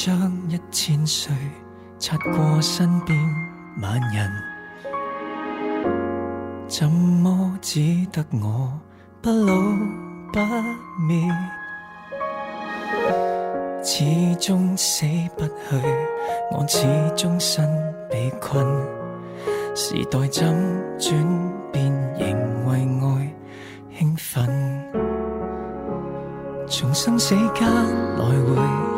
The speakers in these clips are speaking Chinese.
将一千岁擦过身边万人，怎么只得我不老不灭？始终死不去，我始终身被困。时代怎转变，仍为爱兴奋。从生死间来回。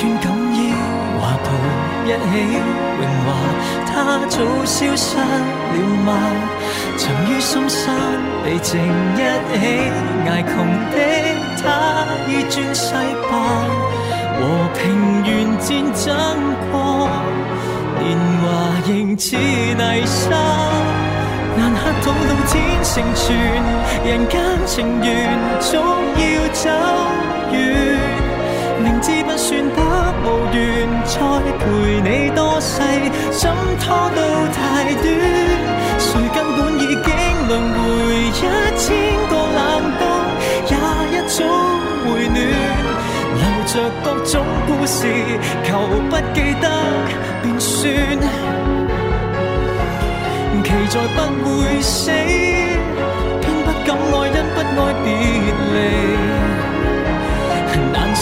穿锦衣华袍一起荣华，他早消失了吗？曾于深山被静一起挨穷的他已转世吧。和平原战争过，年华仍似泥沙，难刻土到天成全，人间情缘总要走远。明知不算得无缘，再陪你多世，怎拖到太短。谁根本已经轮回一千个冷冬，也一种回暖。留着各种故事，求不记得便算。期待不会死，偏不敢爱，因不爱别离。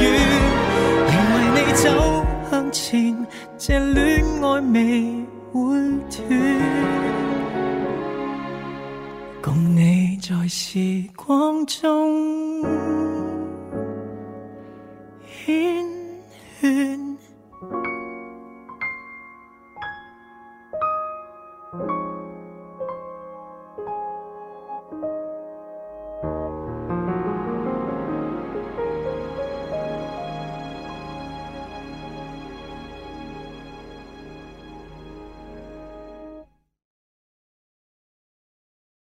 愿仍为你走向前，这恋爱未会断，共你在时光中缱绻。